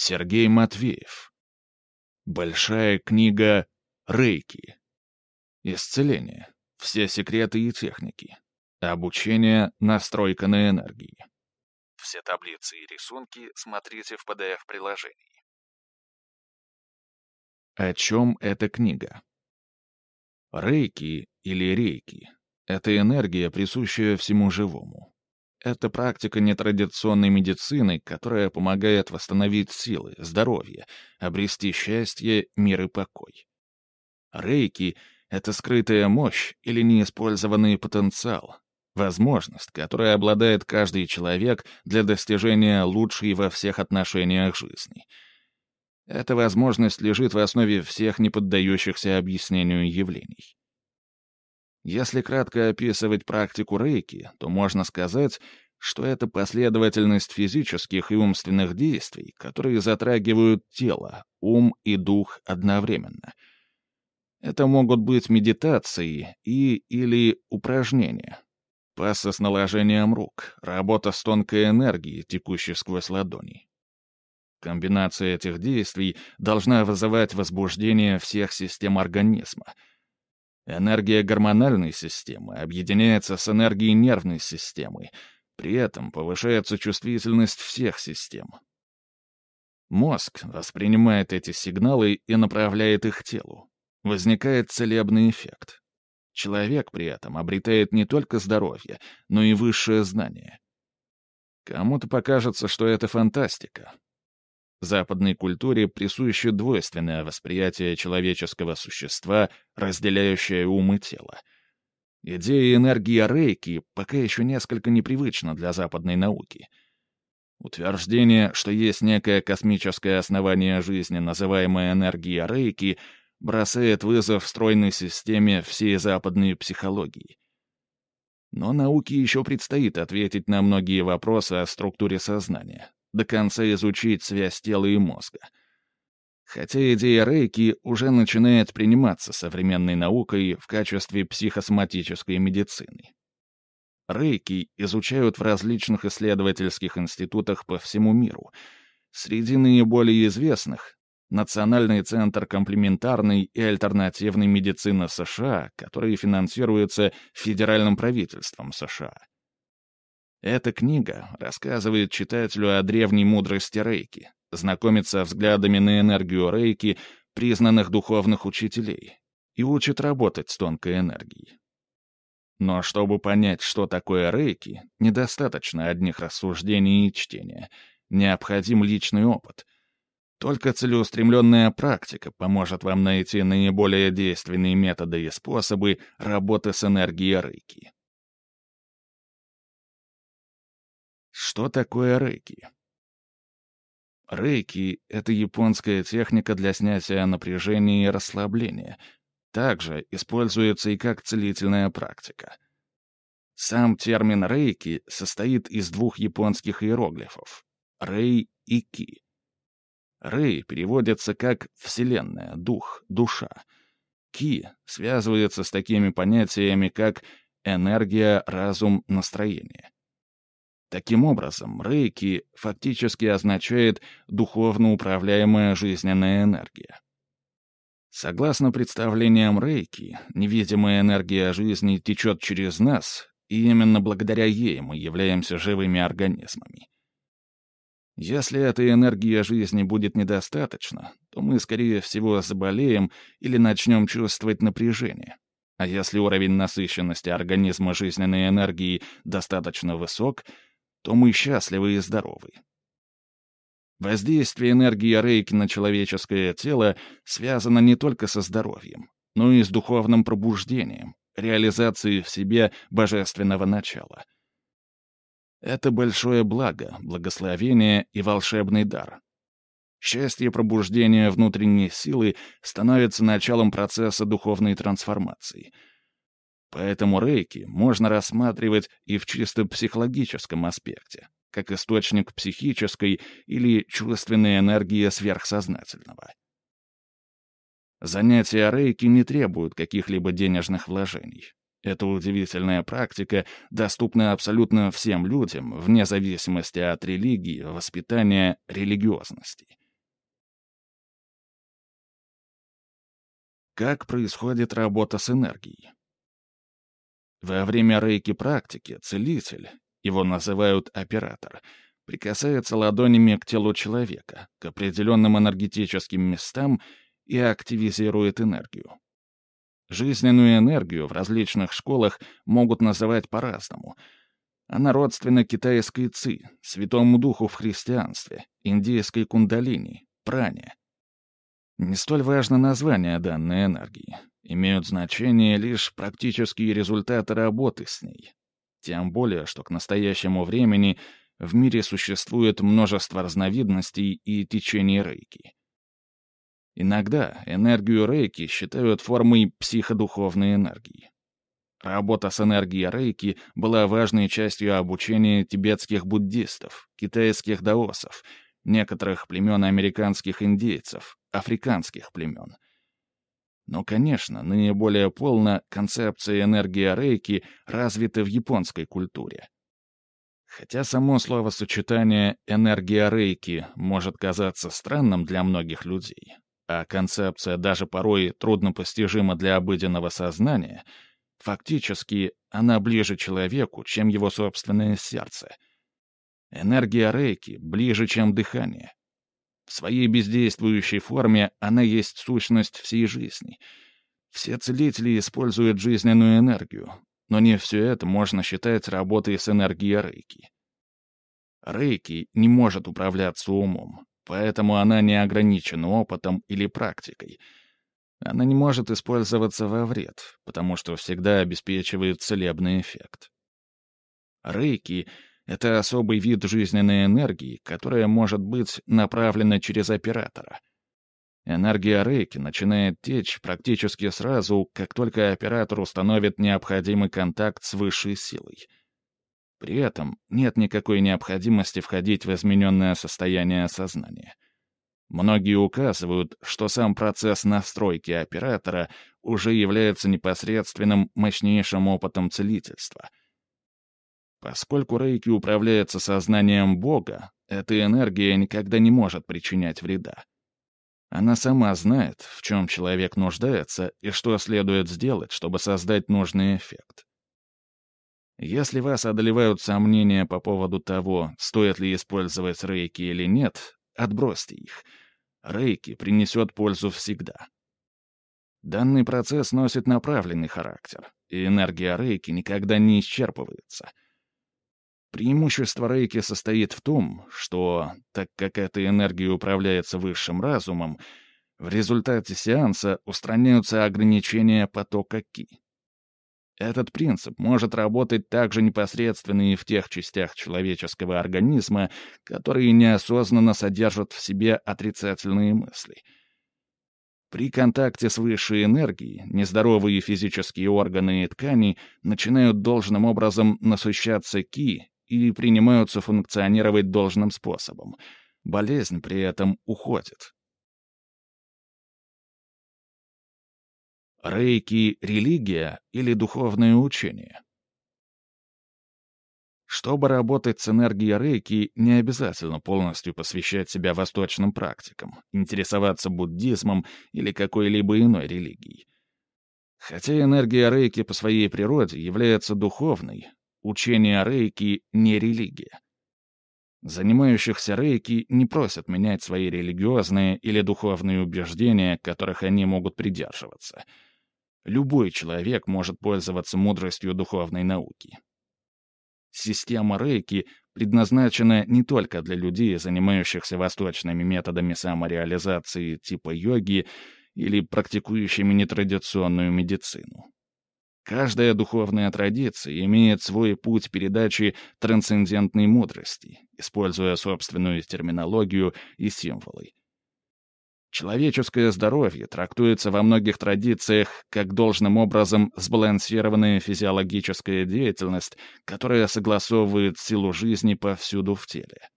Сергей Матвеев. Большая книга «Рейки». Исцеление. Все секреты и техники. Обучение, настройка на энергии. Все таблицы и рисунки смотрите в PDF-приложении. О чем эта книга? Рейки или рейки — это энергия, присущая всему живому. Это практика нетрадиционной медицины, которая помогает восстановить силы, здоровье, обрести счастье, мир и покой. Рейки — это скрытая мощь или неиспользованный потенциал, возможность, которой обладает каждый человек для достижения лучшей во всех отношениях жизни. Эта возможность лежит в основе всех неподдающихся объяснению явлений. Если кратко описывать практику рейки, то можно сказать, что это последовательность физических и умственных действий, которые затрагивают тело, ум и дух одновременно. Это могут быть медитации и или упражнения. Пассы с наложением рук, работа с тонкой энергией, текущей сквозь ладони. Комбинация этих действий должна вызывать возбуждение всех систем организма — Энергия гормональной системы объединяется с энергией нервной системы, при этом повышается чувствительность всех систем. Мозг воспринимает эти сигналы и направляет их телу. Возникает целебный эффект. Человек при этом обретает не только здоровье, но и высшее знание. Кому-то покажется, что это фантастика, Западной культуре присуще двойственное восприятие человеческого существа, разделяющее ум и тело. Идея энергии рейки пока еще несколько непривычна для западной науки. Утверждение, что есть некое космическое основание жизни, называемое энергией рейки, бросает вызов стройной системе всей западной психологии. Но науке еще предстоит ответить на многие вопросы о структуре сознания, до конца изучить связь тела и мозга. Хотя идея рейки уже начинает приниматься современной наукой в качестве психосоматической медицины. Рейки изучают в различных исследовательских институтах по всему миру. Среди наиболее известных — Национальный центр комплементарной и альтернативной медицины США, который финансируется федеральным правительством США. Эта книга рассказывает читателю о древней мудрости Рейки, знакомится взглядами на энергию Рейки признанных духовных учителей и учит работать с тонкой энергией. Но чтобы понять, что такое Рейки, недостаточно одних рассуждений и чтения. Необходим личный опыт. Только целеустремленная практика поможет вам найти наиболее действенные методы и способы работы с энергией Рейки. Что такое рейки? Рейки — это японская техника для снятия напряжения и расслабления. Также используется и как целительная практика. Сам термин рейки состоит из двух японских иероглифов — рей и ки. Рей переводится как «вселенная», «дух», «душа». Ки связывается с такими понятиями, как энергия, разум, настроение. Таким образом, рейки фактически означает духовно управляемая жизненная энергия. Согласно представлениям рейки, невидимая энергия жизни течет через нас, и именно благодаря ей мы являемся живыми организмами. Если этой энергии жизни будет недостаточно, то мы, скорее всего, заболеем или начнем чувствовать напряжение. А если уровень насыщенности организма жизненной энергии достаточно высок — то мы счастливы и здоровы. Воздействие энергии рейки на человеческое тело связано не только со здоровьем, но и с духовным пробуждением, реализацией в себе божественного начала. Это большое благо, благословение и волшебный дар. Счастье пробуждения внутренней силы становится началом процесса духовной трансформации — Поэтому рейки можно рассматривать и в чисто психологическом аспекте, как источник психической или чувственной энергии сверхсознательного. Занятия рейки не требуют каких-либо денежных вложений. Эта удивительная практика доступна абсолютно всем людям, вне зависимости от религии, воспитания, религиозности. Как происходит работа с энергией? Во время рейки-практики целитель, его называют оператор, прикасается ладонями к телу человека, к определенным энергетическим местам и активизирует энергию. Жизненную энергию в различных школах могут называть по-разному. Она родственна китайской ци, святому духу в христианстве, индийской кундалини, пране. Не столь важно название данной энергии. Имеют значение лишь практические результаты работы с ней. Тем более, что к настоящему времени в мире существует множество разновидностей и течений рейки. Иногда энергию рейки считают формой психодуховной энергии. Работа с энергией рейки была важной частью обучения тибетских буддистов, китайских даосов, некоторых племен американских индейцев, африканских племен. Но, конечно, наиболее полно концепция энергии рейки развита в японской культуре. Хотя само словосочетание «энергия рейки» может казаться странным для многих людей, а концепция даже порой труднопостижима для обыденного сознания, фактически она ближе человеку, чем его собственное сердце. Энергия рейки ближе, чем дыхание. В своей бездействующей форме она есть сущность всей жизни. Все целители используют жизненную энергию, но не все это можно считать работой с энергией рейки. Рейки не может управляться умом, поэтому она не ограничена опытом или практикой. Она не может использоваться во вред, потому что всегда обеспечивает целебный эффект. Рейки — это особый вид жизненной энергии, которая может быть направлена через оператора. Энергия рейки начинает течь практически сразу, как только оператор установит необходимый контакт с высшей силой — при этом нет никакой необходимости входить в измененное состояние сознания. Многие указывают, что сам процесс настройки оператора уже является непосредственным мощнейшим опытом целительства. Поскольку рейки управляется сознанием Бога, эта энергия никогда не может причинять вреда. Она сама знает, в чем человек нуждается и что следует сделать, чтобы создать нужный эффект. Если вас одолевают сомнения по поводу того, стоит ли использовать рейки или нет, отбросьте их. Рейки принесет пользу всегда. Данный процесс носит направленный характер, и энергия рейки никогда не исчерпывается. Преимущество рейки состоит в том, что, так как эта энергия управляется высшим разумом, в результате сеанса устраняются ограничения потока ки. Этот принцип может работать также непосредственно и в тех частях человеческого организма, которые неосознанно содержат в себе отрицательные мысли. При контакте с высшей энергией нездоровые физические органы и ткани начинают должным образом насыщаться ки и принимаются функционировать должным способом. Болезнь при этом уходит. Рейки — религия или духовное учение? Чтобы работать с энергией рейки, не обязательно полностью посвящать себя восточным практикам, интересоваться буддизмом или какой-либо иной религией. Хотя энергия рейки по своей природе является духовной, учение рейки — не религия. Занимающихся рейки не просят менять свои религиозные или духовные убеждения, которых они могут придерживаться — Любой человек может пользоваться мудростью духовной науки. Система рейки предназначена не только для людей, занимающихся восточными методами самореализации типа йоги или практикующими нетрадиционную медицину. Каждая духовная традиция имеет свой путь передачи трансцендентной мудрости, используя собственную терминологию и символы. Человеческое здоровье трактуется во многих традициях как должным образом сбалансированная физиологическая деятельность, которая согласовывает силу жизни повсюду в теле.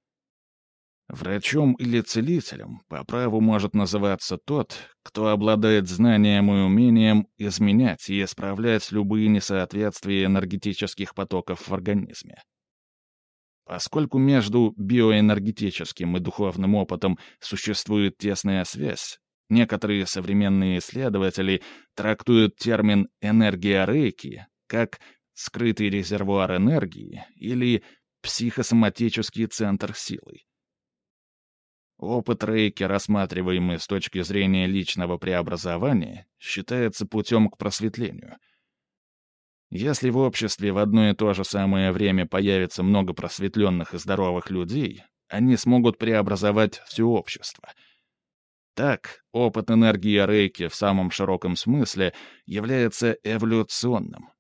Врачом или целителем по праву может называться тот, кто обладает знанием и умением изменять и исправлять любые несоответствия энергетических потоков в организме. Поскольку между биоэнергетическим и духовным опытом существует тесная связь, Некоторые современные исследователи трактуют термин «энергия рейки» как «скрытый резервуар энергии» или «психосоматический центр силы». Опыт рейки, рассматриваемый с точки зрения личного преобразования, считается путем к просветлению. Если в обществе в одно и то же самое время появится много просветленных и здоровых людей, они смогут преобразовать все общество. Так, опыт энергии рейки в самом широком смысле является эволюционным.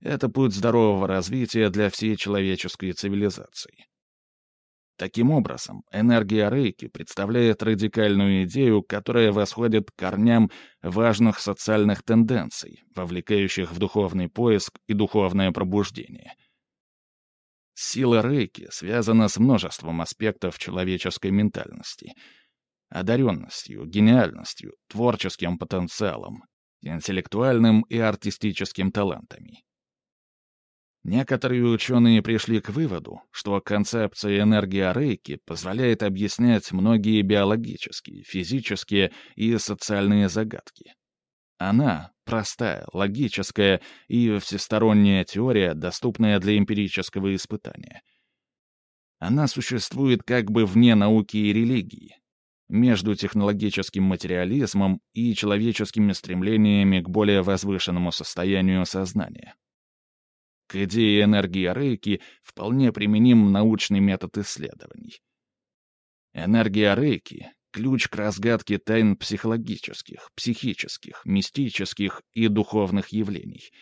Это путь здорового развития для всей человеческой цивилизации. Таким образом, энергия рейки представляет радикальную идею, которая восходит к корням важных социальных тенденций, вовлекающих в духовный поиск и духовное пробуждение. Сила рейки связана с множеством аспектов человеческой ментальности — одаренностью, гениальностью, творческим потенциалом, интеллектуальным и артистическим талантами. Некоторые ученые пришли к выводу, что концепция энергии рейки позволяет объяснять многие биологические, физические и социальные загадки. Она — простая, логическая и всесторонняя теория, доступная для эмпирического испытания. Она существует как бы вне науки и религии, между технологическим материализмом и человеческими стремлениями к более возвышенному состоянию сознания. К идее энергии рейки вполне применим научный метод исследований. Энергия рейки — ключ к разгадке тайн психологических, психических, мистических и духовных явлений.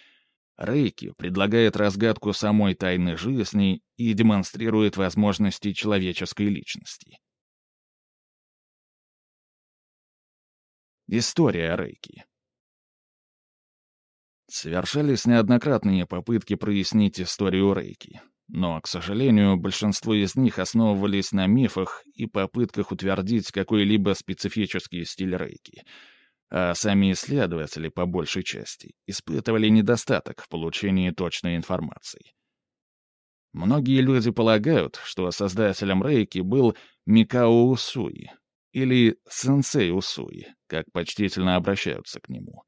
Рейки предлагает разгадку самой тайны жизни и демонстрирует возможности человеческой личности. История Рейки Совершались неоднократные попытки прояснить историю Рейки. Но, к сожалению, большинство из них основывались на мифах и попытках утвердить какой-либо специфический стиль Рейки. А сами исследователи, по большей части, испытывали недостаток в получении точной информации. Многие люди полагают, что создателем Рейки был Микао Усуи, или Сенсей Усуи, как почтительно обращаются к нему —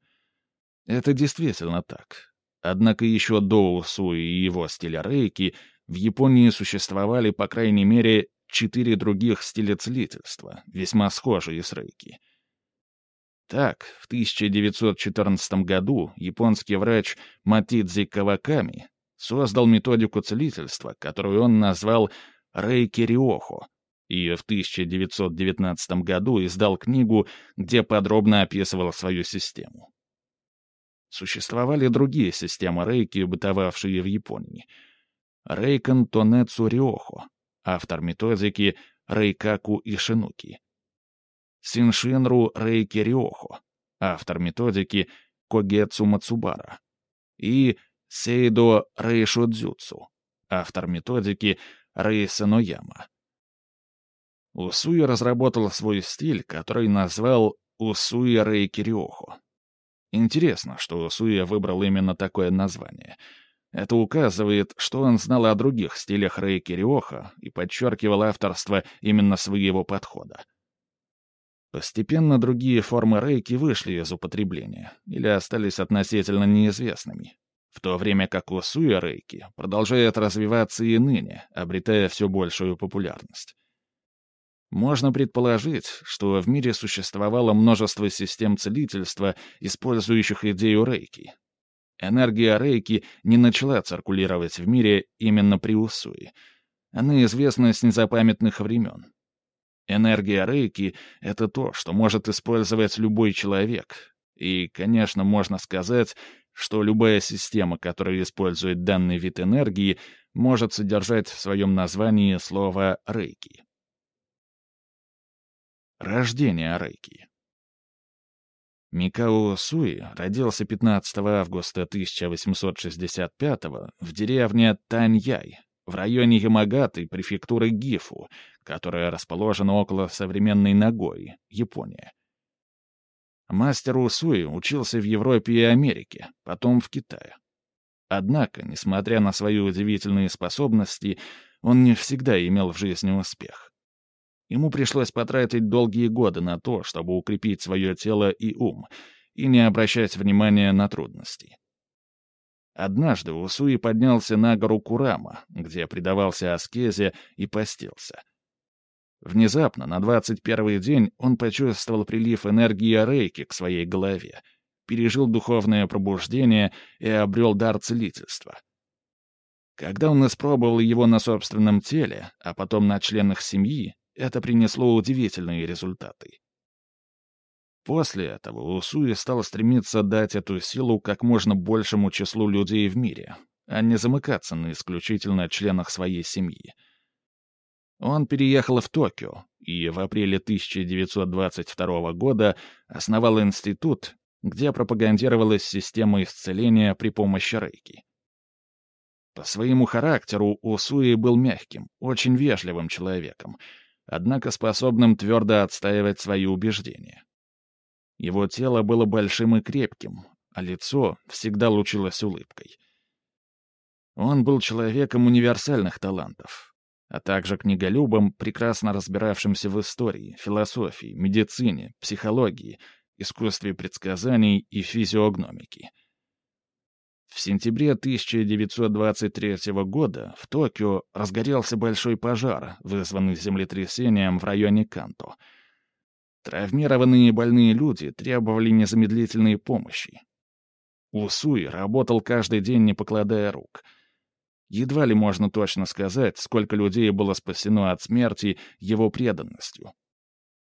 это действительно так. Однако еще до Усуи и его стиля рейки в Японии существовали, по крайней мере, четыре других стиля целительства, весьма схожие с рейки. Так, в 1914 году японский врач Матидзи Каваками создал методику целительства, которую он назвал «рейки риохо», и в 1919 году издал книгу, где подробно описывал свою систему. Существовали другие системы рейки, бытовавшие в Японии. Рейкон Тонэцу Риохо, автор методики Рейкаку Ишинуки. Синшинру Рейки Риохо, автор методики Когецу Мацубара. И Сейдо Рейшодзюцу, автор методики Рейсенояма. Усуи разработал свой стиль, который назвал Усуи Рейки Риохо. Интересно, что Суя выбрал именно такое название. Это указывает, что он знал о других стилях рейки Риоха и подчеркивал авторство именно своего подхода. Постепенно другие формы рейки вышли из употребления или остались относительно неизвестными, в то время как у Суя рейки продолжает развиваться и ныне, обретая все большую популярность. Можно предположить, что в мире существовало множество систем целительства, использующих идею рейки. Энергия рейки не начала циркулировать в мире именно при Усуе. Она известна с незапамятных времен. Энергия рейки — это то, что может использовать любой человек. И, конечно, можно сказать, что любая система, которая использует данный вид энергии, может содержать в своем названии слово «рейки». Рождение Рейки. Микао Суи родился 15 августа 1865 в деревне Таньяй, в районе Ямагаты префектуры Гифу, которая расположена около современной Нагои, Япония. Мастер Усуи учился в Европе и Америке, потом в Китае. Однако, несмотря на свои удивительные способности, он не всегда имел в жизни успех. Ему пришлось потратить долгие годы на то, чтобы укрепить свое тело и ум, и не обращать внимания на трудности. Однажды Усуи поднялся на гору Курама, где предавался аскезе и постился. Внезапно, на двадцать первый день, он почувствовал прилив энергии рейки к своей голове, пережил духовное пробуждение и обрел дар целительства. Когда он испробовал его на собственном теле, а потом на членах семьи, это принесло удивительные результаты. После этого Усуи стал стремиться дать эту силу как можно большему числу людей в мире, а не замыкаться на исключительно членах своей семьи. Он переехал в Токио и в апреле 1922 года основал институт, где пропагандировалась система исцеления при помощи рейки. По своему характеру Усуи был мягким, очень вежливым человеком, однако способным твердо отстаивать свои убеждения. Его тело было большим и крепким, а лицо всегда лучилось улыбкой. Он был человеком универсальных талантов, а также книголюбом, прекрасно разбиравшимся в истории, философии, медицине, психологии, искусстве предсказаний и физиогномике. В сентябре 1923 года в Токио разгорелся большой пожар, вызванный землетрясением в районе Канто — Травмированные и больные люди требовали незамедлительной помощи. Усуи работал каждый день, не покладая рук. Едва ли можно точно сказать, сколько людей было спасено от смерти его преданностью.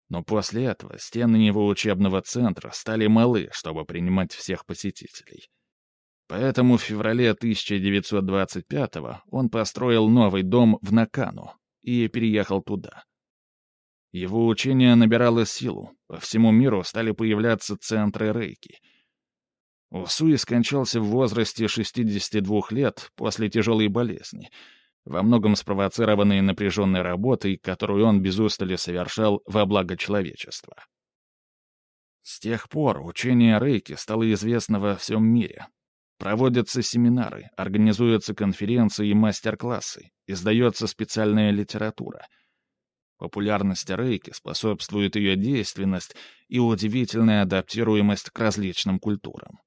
Но после этого стены его учебного центра стали малы, чтобы принимать всех посетителей. Поэтому в феврале 1925 он построил новый дом в Накану и переехал туда. Его учение набирало силу, по всему миру стали появляться центры рейки. Усуи скончался в возрасте 62 лет после тяжелой болезни, во многом спровоцированной напряженной работой, которую он без устали совершал во благо человечества. С тех пор учение рейки стало известно во всем мире. Проводятся семинары, организуются конференции и мастер-классы, издается специальная литература — Популярность рейки способствует ее действенность и удивительная адаптируемость к различным культурам.